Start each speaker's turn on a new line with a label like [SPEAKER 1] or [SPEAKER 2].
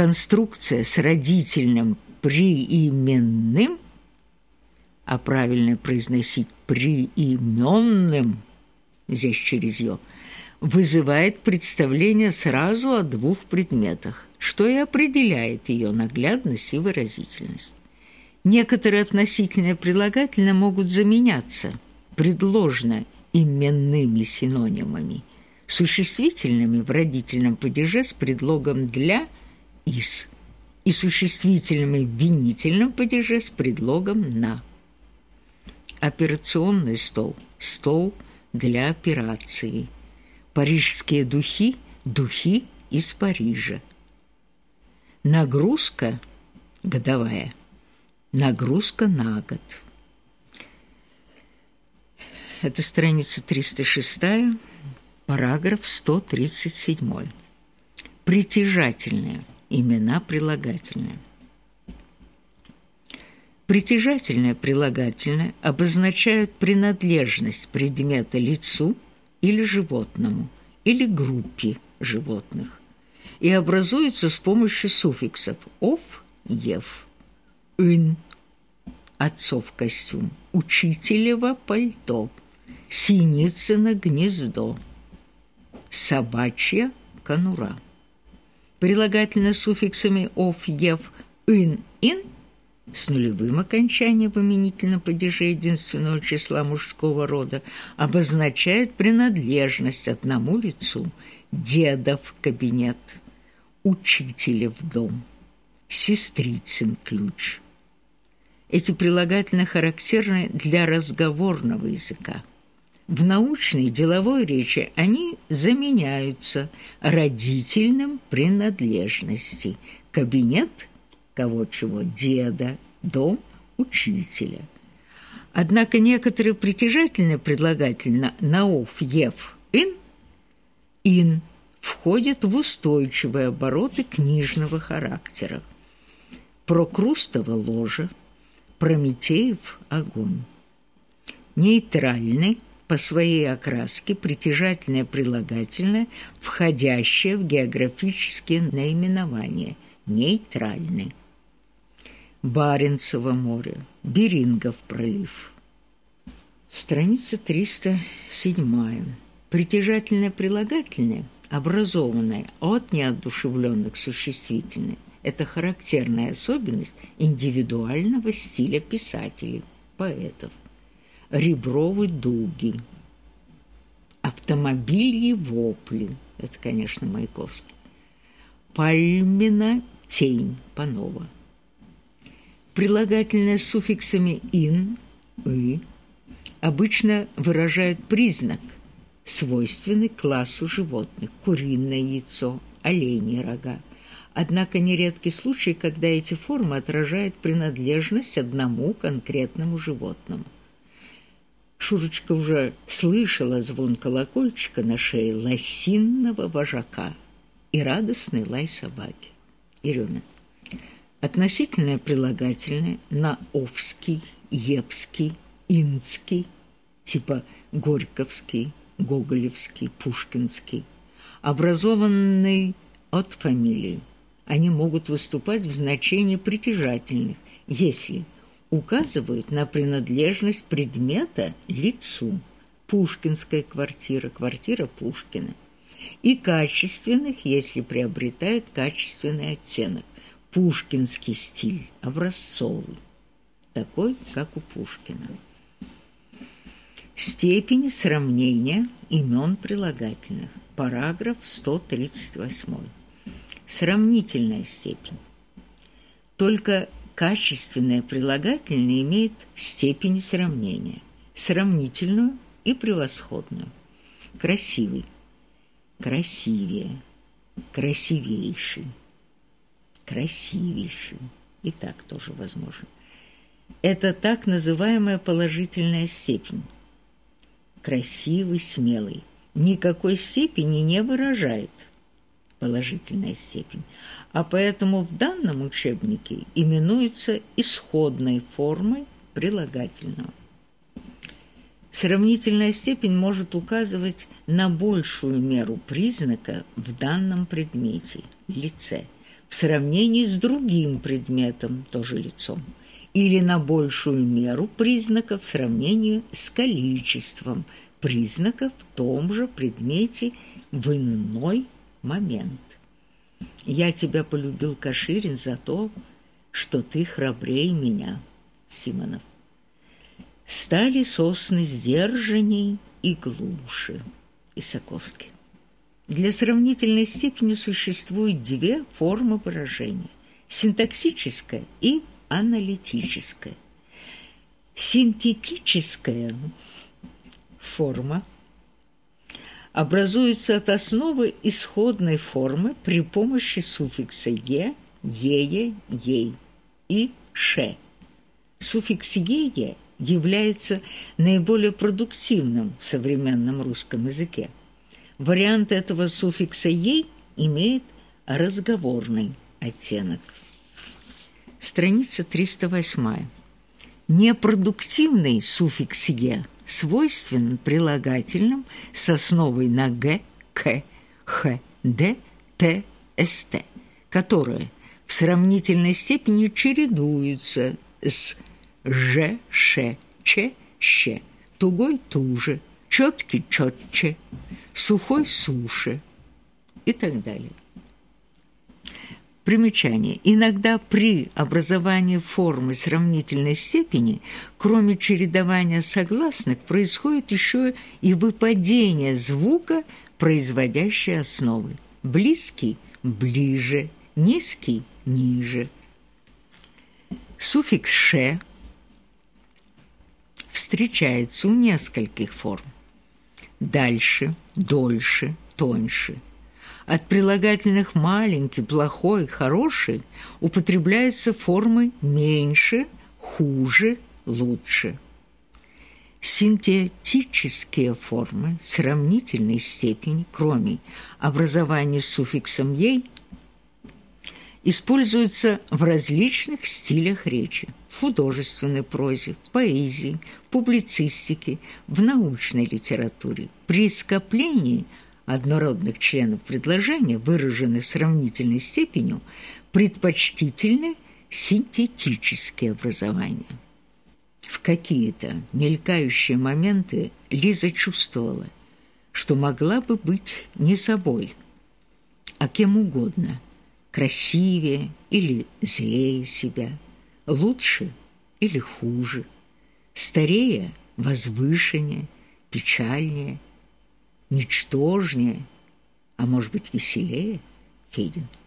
[SPEAKER 1] конструкция с родительным приименным, а правильно произносить приименным, здесь через «ё», вызывает представление сразу о двух предметах, что и определяет ее наглядность и выразительность. Некоторые относительные прилагательные могут заменяться предложно именными синонимами, существительными в родительном падеже с предлогом «для» «из» и существительными в винительном падеже с предлогом «на». Операционный стол – стол для операции. Парижские духи – духи из Парижа. Нагрузка годовая. Нагрузка на год. Это страница 306, параграф 137. Притяжательные имена прилагательные. Притяжательное прилагательное обозначают принадлежность предмета лицу или животному, или группе животных, и образуются с помощью суффиксов «ов», «ев», «ын», «отцов костюм», «учителево пальто», «синицыно гнездо», «собачья конура». Прилагательно суффиксами «ов», «ев», «ын», «ин» с нулевым окончанием в именительном падеже единственного числа мужского рода обозначает принадлежность одному лицу деда в кабинет, учителя в дом, сестрицын ключ. Эти прилагательные характерны для разговорного языка. В научной деловой речи они заменяются родительным принадлежности. Кабинет кого чего, деда, дом учителя. Однако некоторые притяжательные предлагательно наов, ев, ин, ин входят в устойчивые обороты книжного характера. Прокрустово ложе, Прометеев огонь. Нейтральный по своей окраске притяжательное прилагательное, входящее в географические наименования, нейтральный. Баренцево море, Берингов пролив. Страница 307. Притяжательное прилагательное, образованное от неодушевленных существительных, это характерная особенность индивидуального стиля писателей, поэтов. Ребровы дуги, автомобильи вопли, это, конечно, Маяковский, Пальмина тень, Панова прилагательное с суффиксами «ин», «и» обычно выражают признак, свойственный классу животных – куриное яйцо, оленьи рога. Однако нередки случаи, когда эти формы отражают принадлежность одному конкретному животному. Шурочка уже слышала звон колокольчика на шее лосинного вожака и радостный лай собаки. Ирёмин. Относительное прилагательное на овский, епский, инский, типа горьковский, гоголевский, пушкинский, образованный от фамилии. Они могут выступать в значении притяжательных, если указывают на принадлежность предмета лицу. Пушкинская квартира, квартира Пушкина. И качественных, если приобретают качественный оттенок пушкинский стиль, образцовый, такой, как у Пушкина. Степень сравнения имен прилагательных. Параграф 138. Сравнительная степень. Только качественное прилагательное имеет степень сравнения. Сравнительную и превосходную. Красивый. Красивее. Красивейший красивейшим. И так тоже возможно. Это так называемая положительная степень. Красивый, смелый. Никакой степени не выражает положительная степень, а поэтому в данном учебнике именуется исходной формой прилагательного. Сравнительная степень может указывать на большую меру признака в данном предмете, лице – в сравнении с другим предметом, тоже лицом, или на большую меру признаков в сравнении с количеством признаков в том же предмете в иной момент. Я тебя полюбил, Каширин, за то, что ты храбрей меня, Симонов. Стали сосны сдержанней и глуше, Исаковский. Для сравнительной степени существует две формы выражения – синтаксическая и аналитическая. Синтетическая форма образуется от основы исходной формы при помощи суффикса «е», «ее», «ей» и «ше». Суффикс «ее» является наиболее продуктивным в современном русском языке – Вариант этого суффикса «ей» имеет разговорный оттенок. Страница 308. Непродуктивный суффикс «е» свойственен прилагательным с основой на «г», «к», «х», «д», «т», «ст», которые в сравнительной степени чередуются с «ж», «ш», «ч», «щ», тугой «туже», четкий четче, сухой суше и так далее. Примечание. Иногда при образовании формы сравнительной степени, кроме чередования согласных, происходит еще и выпадение звука, производящей основы. Близкий – ближе, низкий – ниже. Суффикс «ше» встречается у нескольких форм дальше, дольше, тоньше. От прилагательных маленький, плохой, хороший употребляются формы меньше, хуже, лучше. Синтетические формы сравнительной степени, кроме образования суффиксом «ей», используются в различных стилях речи – в художественной прозе, поэзии, публицистике, в научной литературе. При скоплении однородных членов предложения, выраженных сравнительной степенью, предпочтительны синтетические образования. В какие-то мелькающие моменты Лиза чувствовала, что могла бы быть не собой, а кем угодно – красивее или злее себя, лучше или хуже, старее, возвышеннее, печальнее, ничтожнее, а может быть веселее, Федин –